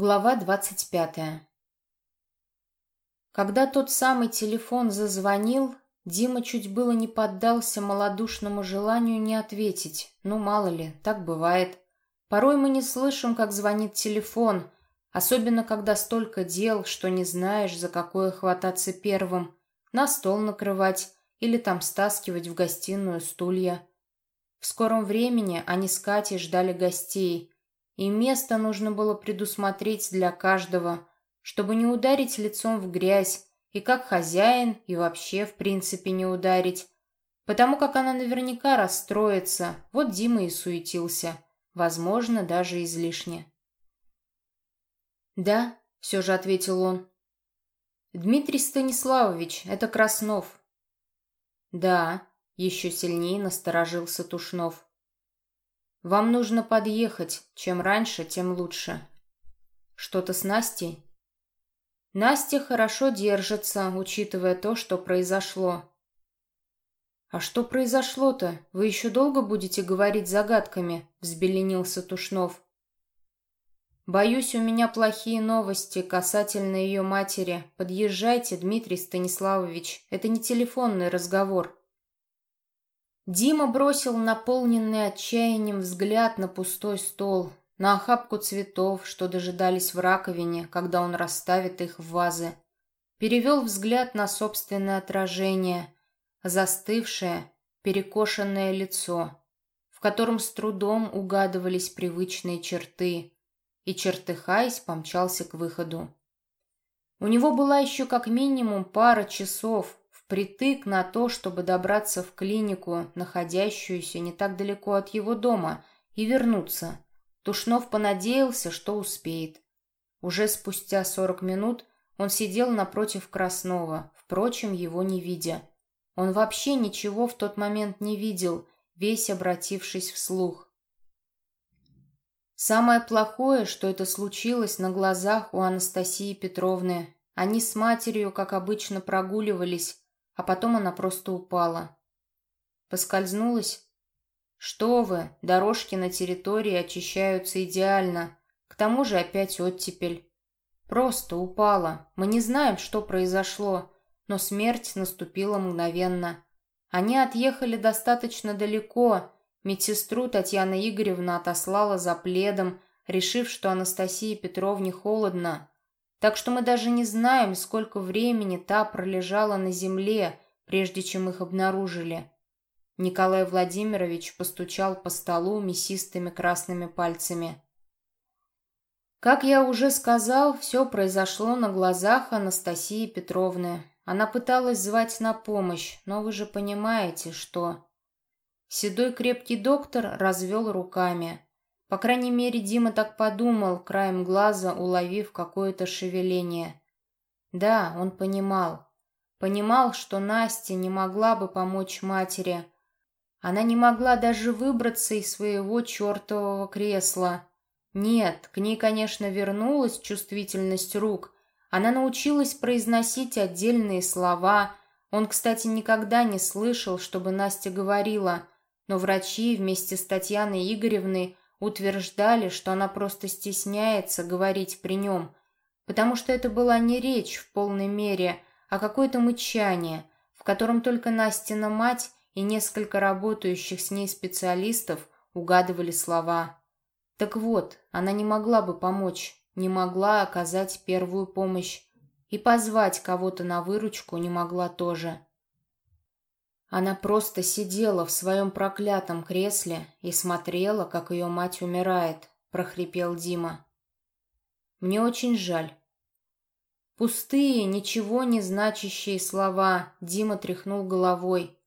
Глава двадцать пятая Когда тот самый телефон зазвонил, Дима чуть было не поддался малодушному желанию не ответить. Ну, мало ли, так бывает. Порой мы не слышим, как звонит телефон, особенно когда столько дел, что не знаешь, за какое хвататься первым, на стол накрывать или там стаскивать в гостиную стулья. В скором времени они с Катей ждали гостей – и место нужно было предусмотреть для каждого, чтобы не ударить лицом в грязь, и как хозяин, и вообще, в принципе, не ударить. Потому как она наверняка расстроится, вот Дима и суетился, возможно, даже излишне. «Да», — все же ответил он. «Дмитрий Станиславович, это Краснов». «Да», — еще сильнее насторожился Тушнов. Вам нужно подъехать. Чем раньше, тем лучше. Что-то с Настей? Настя хорошо держится, учитывая то, что произошло. А что произошло-то? Вы еще долго будете говорить загадками? Взбеленился Тушнов. Боюсь, у меня плохие новости касательно ее матери. Подъезжайте, Дмитрий Станиславович. Это не телефонный разговор. Дима бросил наполненный отчаянием взгляд на пустой стол, на охапку цветов, что дожидались в раковине, когда он расставит их в вазы. Перевел взгляд на собственное отражение, застывшее, перекошенное лицо, в котором с трудом угадывались привычные черты, и, чертыхаясь, помчался к выходу. У него была еще как минимум пара часов, Притык на то, чтобы добраться в клинику, находящуюся не так далеко от его дома, и вернуться. Тушнов понадеялся, что успеет. Уже спустя сорок минут он сидел напротив Краснова, впрочем, его не видя. Он вообще ничего в тот момент не видел, весь обратившись вслух. Самое плохое, что это случилось на глазах у Анастасии Петровны. Они с матерью, как обычно, прогуливались, а потом она просто упала. Поскользнулась? Что вы, дорожки на территории очищаются идеально. К тому же опять оттепель. Просто упала. Мы не знаем, что произошло, но смерть наступила мгновенно. Они отъехали достаточно далеко. Медсестру Татьяна Игоревна отослала за пледом, решив, что Анастасии Петровне холодно. Так что мы даже не знаем, сколько времени та пролежала на земле, прежде чем их обнаружили. Николай Владимирович постучал по столу мясистыми красными пальцами. Как я уже сказал, все произошло на глазах Анастасии Петровны. Она пыталась звать на помощь, но вы же понимаете, что... Седой крепкий доктор развел руками. По крайней мере, Дима так подумал, краем глаза уловив какое-то шевеление. Да, он понимал. Понимал, что Настя не могла бы помочь матери. Она не могла даже выбраться из своего чертового кресла. Нет, к ней, конечно, вернулась чувствительность рук. Она научилась произносить отдельные слова. Он, кстати, никогда не слышал, чтобы Настя говорила. Но врачи вместе с Татьяной Игоревной утверждали, что она просто стесняется говорить при нем, потому что это была не речь в полной мере, а какое-то мычание, в котором только Настина мать и несколько работающих с ней специалистов угадывали слова. Так вот, она не могла бы помочь, не могла оказать первую помощь, и позвать кого-то на выручку не могла тоже. Она просто сидела в своем проклятом кресле и смотрела, как ее мать умирает, прохрипел Дима. Мне очень жаль. Пустые, ничего не значащие слова Дима тряхнул головой.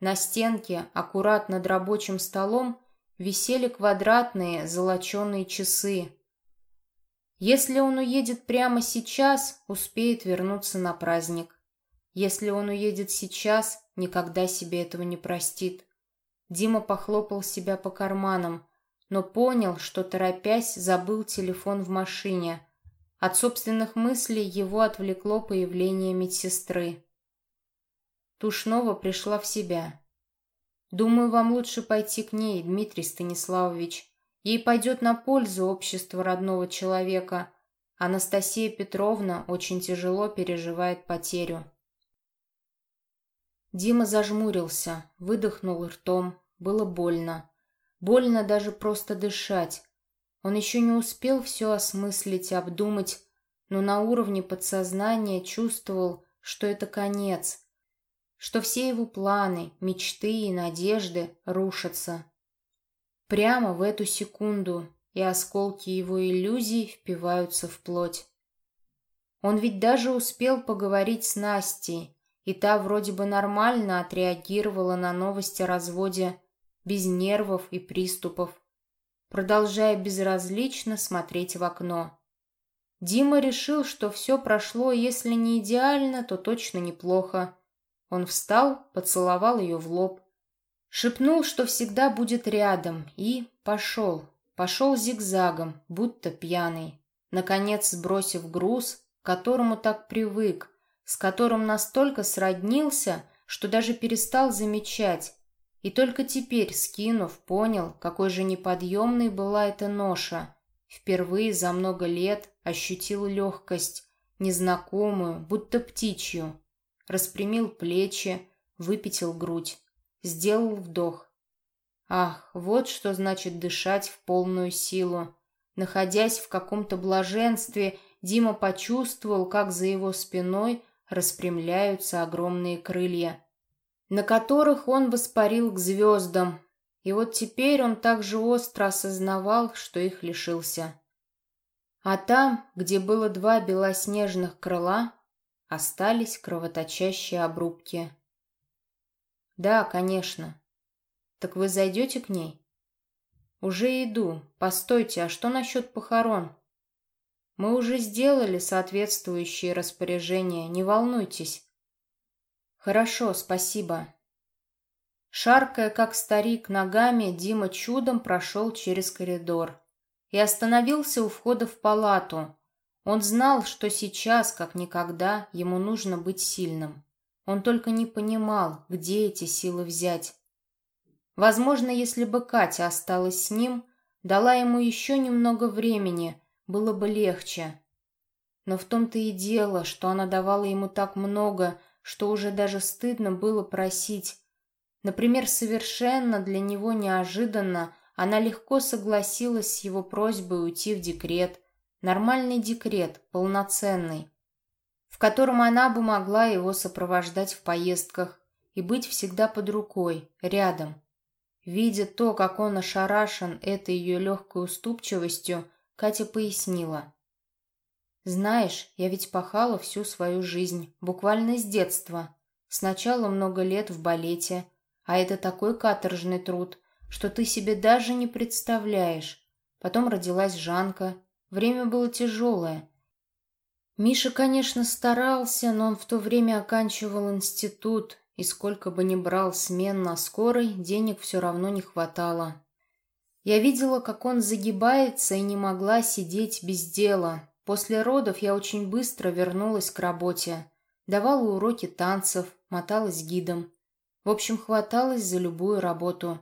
На стенке, аккурат над рабочим столом, висели квадратные золоченые часы. Если он уедет прямо сейчас, успеет вернуться на праздник. Если он уедет сейчас, никогда себе этого не простит. Дима похлопал себя по карманам, но понял, что, торопясь, забыл телефон в машине. От собственных мыслей его отвлекло появление медсестры. Тушнова пришла в себя. «Думаю, вам лучше пойти к ней, Дмитрий Станиславович. Ей пойдет на пользу общество родного человека. Анастасия Петровна очень тяжело переживает потерю. Дима зажмурился, выдохнул ртом. Было больно. Больно даже просто дышать. Он еще не успел все осмыслить, обдумать, но на уровне подсознания чувствовал, что это конец, что все его планы, мечты и надежды рушатся. Прямо в эту секунду и осколки его иллюзий впиваются в плоть. Он ведь даже успел поговорить с Настей, и та вроде бы нормально отреагировала на новости о разводе, без нервов и приступов, продолжая безразлично смотреть в окно. Дима решил, что все прошло, если не идеально, то точно неплохо. Он встал, поцеловал ее в лоб, шепнул, что всегда будет рядом, и пошел. Пошел зигзагом, будто пьяный, наконец сбросив груз, к которому так привык, с которым настолько сроднился, что даже перестал замечать, и только теперь, скинув, понял, какой же неподъемной была эта ноша. Впервые за много лет ощутил легкость, незнакомую, будто птичью. Распрямил плечи, выпятил грудь, сделал вдох. Ах, вот что значит дышать в полную силу. Находясь в каком-то блаженстве, Дима почувствовал, как за его спиной распрямляются огромные крылья на которых он воспарил к звездам, и вот теперь он также остро осознавал, что их лишился. А там, где было два белоснежных крыла, остались кровоточащие обрубки. «Да, конечно. Так вы зайдете к ней?» «Уже иду. Постойте, а что насчет похорон?» «Мы уже сделали соответствующие распоряжения, не волнуйтесь». «Хорошо, спасибо». Шаркая, как старик, ногами, Дима чудом прошел через коридор и остановился у входа в палату. Он знал, что сейчас, как никогда, ему нужно быть сильным. Он только не понимал, где эти силы взять. Возможно, если бы Катя осталась с ним, дала ему еще немного времени, было бы легче. Но в том-то и дело, что она давала ему так много, что уже даже стыдно было просить. Например, совершенно для него неожиданно она легко согласилась с его просьбой уйти в декрет, нормальный декрет, полноценный, в котором она бы могла его сопровождать в поездках и быть всегда под рукой, рядом. Видя то, как он ошарашен этой ее легкой уступчивостью, Катя пояснила. Знаешь, я ведь пахала всю свою жизнь, буквально с детства. Сначала много лет в балете, а это такой каторжный труд, что ты себе даже не представляешь. Потом родилась Жанка. Время было тяжелое. Миша, конечно, старался, но он в то время оканчивал институт, и сколько бы ни брал смен на скорой, денег все равно не хватало. Я видела, как он загибается, и не могла сидеть без дела, После родов я очень быстро вернулась к работе. Давала уроки танцев, моталась гидом. В общем, хваталась за любую работу.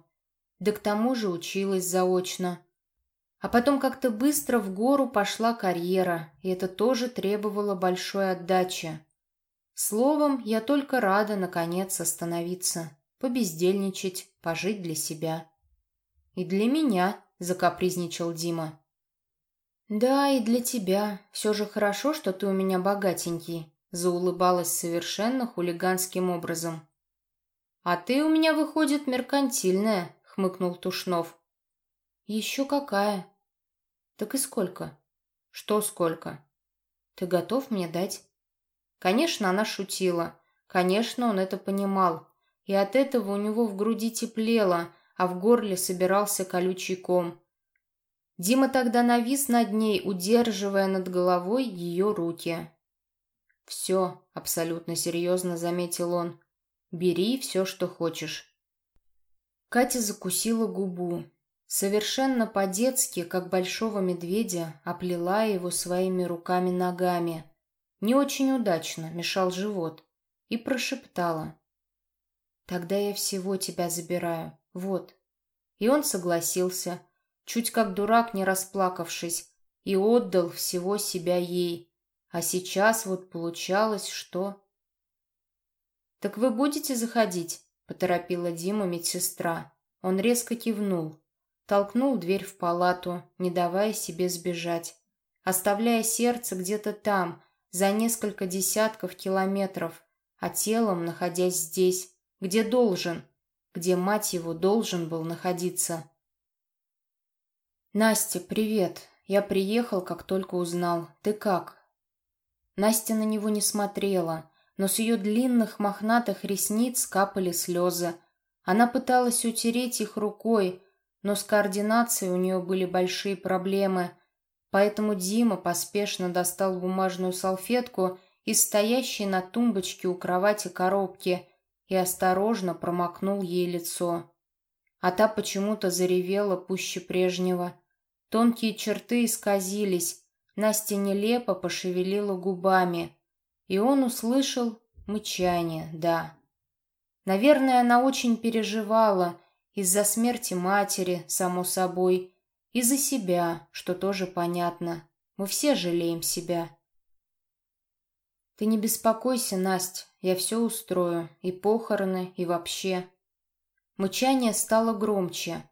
Да к тому же училась заочно. А потом как-то быстро в гору пошла карьера, и это тоже требовало большой отдачи. Словом, я только рада, наконец, остановиться, побездельничать, пожить для себя. «И для меня», — закапризничал Дима. «Да, и для тебя. Все же хорошо, что ты у меня богатенький», заулыбалась совершенно хулиганским образом. «А ты у меня, выходит, меркантильная», — хмыкнул Тушнов. «Еще какая?» «Так и сколько?» «Что сколько?» «Ты готов мне дать?» Конечно, она шутила. Конечно, он это понимал. И от этого у него в груди теплело, а в горле собирался колючий ком. Дима тогда навис над ней, удерживая над головой ее руки. «Все», — абсолютно серьезно заметил он, — «бери все, что хочешь». Катя закусила губу. Совершенно по-детски, как большого медведя, оплела его своими руками-ногами. Не очень удачно, мешал живот. И прошептала. «Тогда я всего тебя забираю. Вот». И он согласился, чуть как дурак не расплакавшись, и отдал всего себя ей. А сейчас вот получалось, что... «Так вы будете заходить?» — поторопила Дима медсестра. Он резко кивнул. Толкнул дверь в палату, не давая себе сбежать. Оставляя сердце где-то там, за несколько десятков километров, а телом находясь здесь, где должен, где, мать его, должен был находиться. «Настя, привет. Я приехал, как только узнал. Ты как?» Настя на него не смотрела, но с ее длинных мохнатых ресниц капали слезы. Она пыталась утереть их рукой, но с координацией у нее были большие проблемы, поэтому Дима поспешно достал бумажную салфетку из стоящей на тумбочке у кровати коробки и осторожно промокнул ей лицо. А та почему-то заревела пуще прежнего. Тонкие черты исказились, Настя нелепо пошевелила губами, и он услышал мычание, да. Наверное, она очень переживала из-за смерти матери, само собой, и за себя, что тоже понятно. Мы все жалеем себя. Ты не беспокойся, Настя, я все устрою, и похороны, и вообще. Мычание стало громче.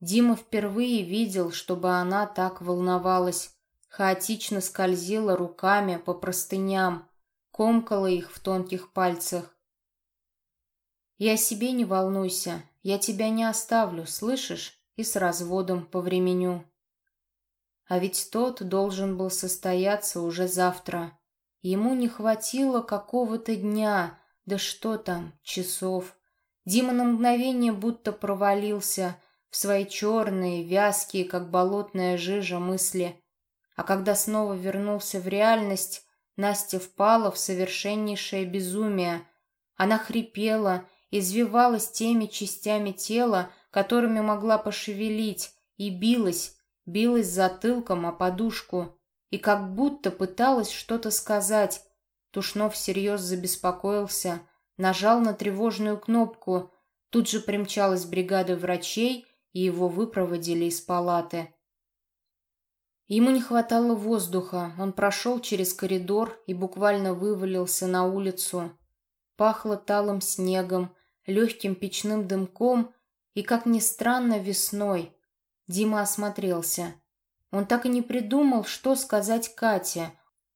Дима впервые видел, чтобы она так волновалась, хаотично скользила руками по простыням, комкала их в тонких пальцах. «Я себе не волнуйся, я тебя не оставлю, слышишь? И с разводом по времени. А ведь тот должен был состояться уже завтра. Ему не хватило какого-то дня, да что там, часов. Дима на мгновение будто провалился в свои черные, вязкие, как болотная жижа, мысли. А когда снова вернулся в реальность, Настя впала в совершеннейшее безумие. Она хрипела, извивалась теми частями тела, которыми могла пошевелить, и билась, билась затылком о подушку и как будто пыталась что-то сказать. Тушнов всерьез забеспокоился, нажал на тревожную кнопку. Тут же примчалась бригада врачей, и его выпроводили из палаты. Ему не хватало воздуха, он прошел через коридор и буквально вывалился на улицу. Пахло талым снегом, легким печным дымком и, как ни странно, весной. Дима осмотрелся. Он так и не придумал, что сказать Кате.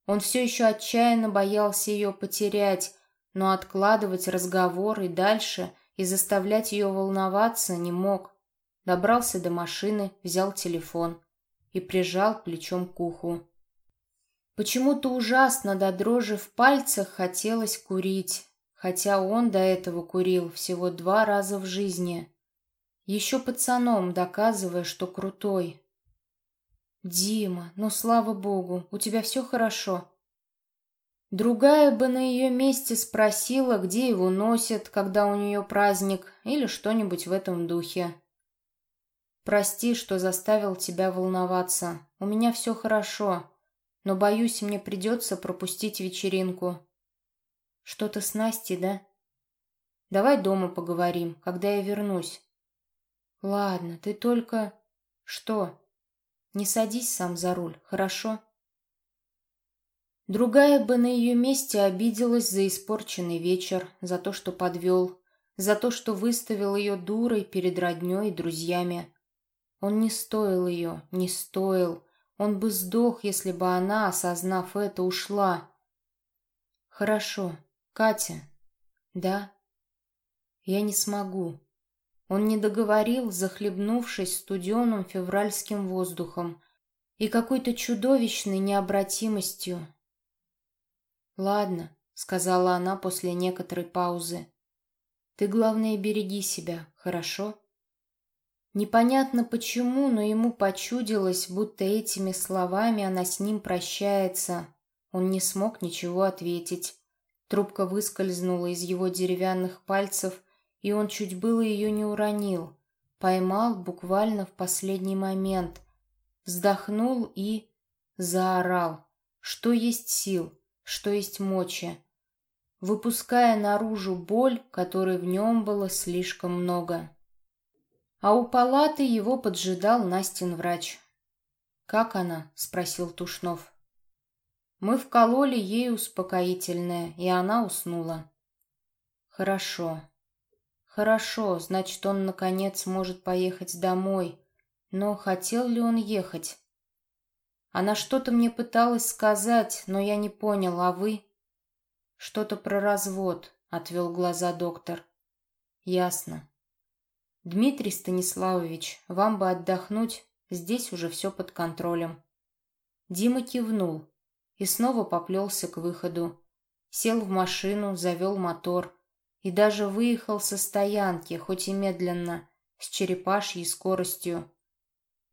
Он все еще отчаянно боялся ее потерять, но откладывать разговор и дальше и заставлять ее волноваться не мог. Добрался до машины, взял телефон и прижал плечом к уху. Почему-то ужасно до дрожи в пальцах хотелось курить, хотя он до этого курил всего два раза в жизни. Еще пацаном доказывая, что крутой, «Дима, ну слава богу, у тебя все хорошо». Другая бы на ее месте спросила, где его носят, когда у нее праздник, или что-нибудь в этом духе. «Прости, что заставил тебя волноваться. У меня все хорошо, но, боюсь, мне придется пропустить вечеринку». «Что-то с Настей, да?» «Давай дома поговорим, когда я вернусь». «Ладно, ты только...» «Что?» Не садись сам за руль, хорошо? Другая бы на ее месте обиделась за испорченный вечер, за то, что подвел, за то, что выставил ее дурой перед родней и друзьями. Он не стоил ее, не стоил. Он бы сдох, если бы она, осознав это, ушла. Хорошо. Катя. Да? Я не смогу. Он не договорил, захлебнувшись студеным февральским воздухом и какой-то чудовищной необратимостью. «Ладно», — сказала она после некоторой паузы. «Ты, главное, береги себя, хорошо?» Непонятно почему, но ему почудилось, будто этими словами она с ним прощается. Он не смог ничего ответить. Трубка выскользнула из его деревянных пальцев, и он чуть было ее не уронил. Поймал буквально в последний момент. Вздохнул и... заорал. Что есть сил, что есть мочи. Выпуская наружу боль, которой в нем было слишком много. А у палаты его поджидал Настин врач. «Как она?» — спросил Тушнов. Мы вкололи ей успокоительное, и она уснула. Хорошо. Хорошо, значит, он, наконец, может поехать домой. Но хотел ли он ехать? Она что-то мне пыталась сказать, но я не понял, а вы? Что-то про развод, отвел глаза доктор. Ясно. Дмитрий Станиславович, вам бы отдохнуть, здесь уже все под контролем. Дима кивнул и снова поплелся к выходу. Сел в машину, завел мотор и даже выехал со стоянки, хоть и медленно, с черепашьей скоростью.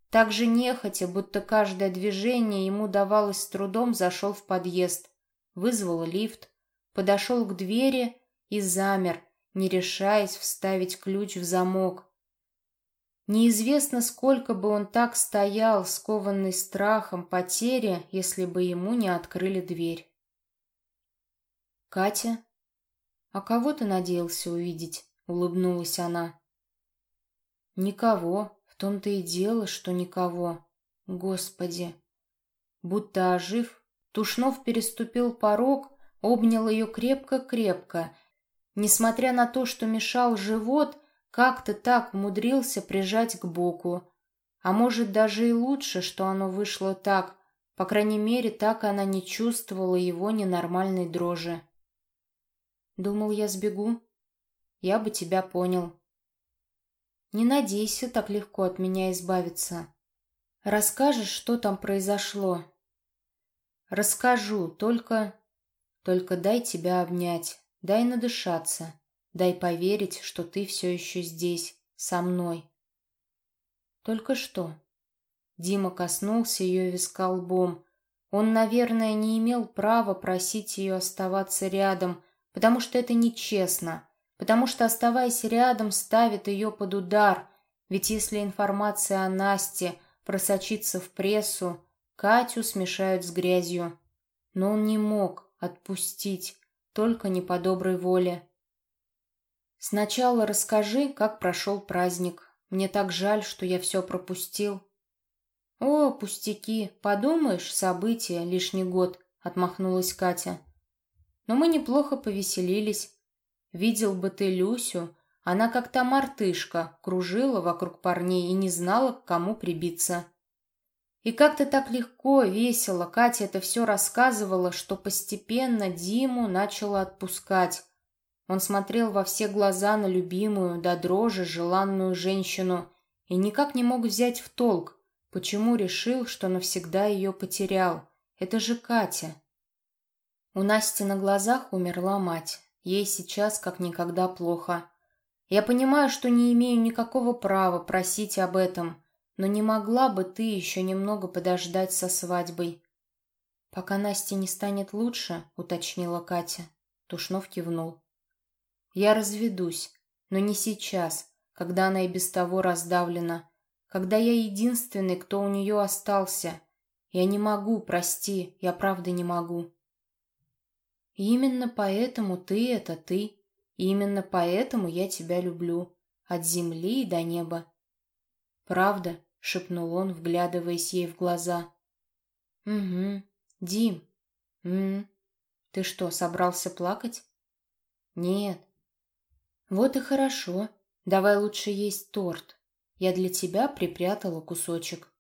Так же нехотя, будто каждое движение ему давалось с трудом, зашел в подъезд, вызвал лифт, подошел к двери и замер, не решаясь вставить ключ в замок. Неизвестно, сколько бы он так стоял, скованный страхом потери, если бы ему не открыли дверь. «Катя? А кого ты надеялся увидеть?» — улыбнулась она. «Никого. В том-то и дело, что никого. Господи!» Будто ожив, Тушнов переступил порог, обнял ее крепко-крепко. Несмотря на то, что мешал живот, как-то так умудрился прижать к боку. А может, даже и лучше, что оно вышло так. По крайней мере, так она не чувствовала его ненормальной дрожи. Думал, я сбегу? Я бы тебя понял. Не надейся так легко от меня избавиться. Расскажешь, что там произошло? Расскажу, только... Только дай тебя обнять, дай надышаться. Дай поверить, что ты все еще здесь, со мной. Только что. Дима коснулся ее виска лбом. Он, наверное, не имел права просить ее оставаться рядом, потому что это нечестно, потому что, оставаясь рядом, ставит ее под удар. Ведь если информация о Насте просочится в прессу, Катю смешают с грязью. Но он не мог отпустить, только не по доброй воле. Сначала расскажи, как прошел праздник. Мне так жаль, что я все пропустил. О, пустяки, подумаешь, события, лишний год, отмахнулась Катя. Но мы неплохо повеселились. Видел бы ты Люсю, она как та мартышка, кружила вокруг парней и не знала, к кому прибиться. И как-то так легко, весело Катя это все рассказывала, что постепенно Диму начала отпускать. Он смотрел во все глаза на любимую, до дрожи желанную женщину и никак не мог взять в толк, почему решил, что навсегда ее потерял. Это же Катя. У Насти на глазах умерла мать. Ей сейчас как никогда плохо. Я понимаю, что не имею никакого права просить об этом, но не могла бы ты еще немного подождать со свадьбой. Пока Насте не станет лучше, уточнила Катя. Тушнов кивнул. Я разведусь, но не сейчас, когда она и без того раздавлена, когда я единственный, кто у нее остался. Я не могу, прости, я правда не могу. Именно поэтому ты — это ты, именно поэтому я тебя люблю, от земли до неба. Правда, — шепнул он, вглядываясь ей в глаза. «Угу. Дим. М, Ты что, собрался плакать?» «Нет, «Вот и хорошо. Давай лучше есть торт. Я для тебя припрятала кусочек».